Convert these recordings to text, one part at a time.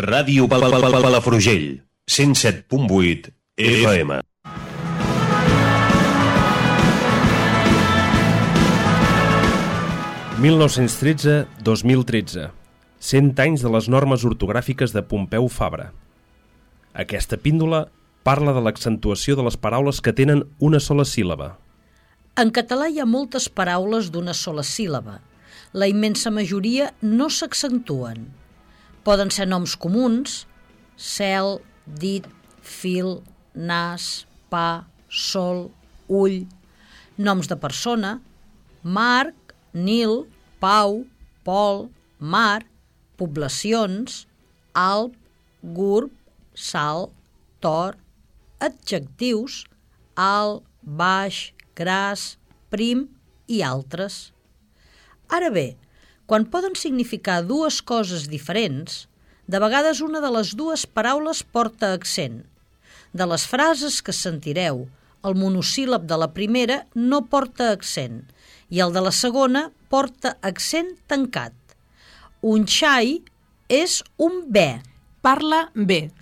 Ràdio Pal Pal Pal Palafrugell, 107.8 FM. «1913-2013. 100 anys de les normes ortogràfiques de Pompeu Fabra». Aquesta píndola parla de l'accentuació de les paraules que tenen una sola síl·laba. En català hi ha moltes paraules d'una sola síl·laba. La immensa majoria no s'accentuen. Poden ser noms comuns, cel, dit, fil, nas, pa, sol, ull, noms de persona, Marc, Nil, Pau, Pol, Mar, poblacions, Alp, Gurb, Sal, Tor, adjectius, alt, baix, gras, prim i altres. Ara bé, quan poden significar dues coses diferents, de vegades una de les dues paraules porta accent. De les frases que sentireu, el monosíl·lab de la primera no porta accent i el de la segona porta accent tancat. Un xai és un bé. Parla bé.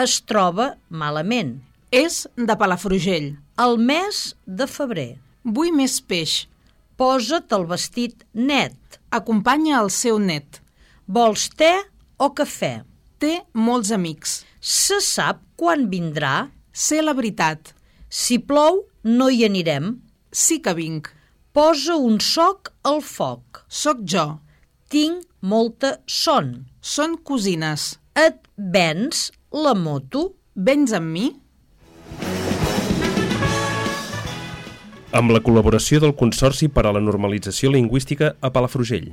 Es troba malament. És de Palafrugell. El mes de febrer. Vull més peix. Posa't el vestit net. Acompanya el seu net. Vols te o cafè? Té molts amics. Se sap quan vindrà? Sé la veritat. Si plou, no hi anirem. Sí que vinc. Posa un soc al foc. Soc jo. Tinc molta son. Són cosines. Et vens la moto? Vens amb mi? Amb la col·laboració del Consorci per a la Normalització Lingüística a Palafrugell.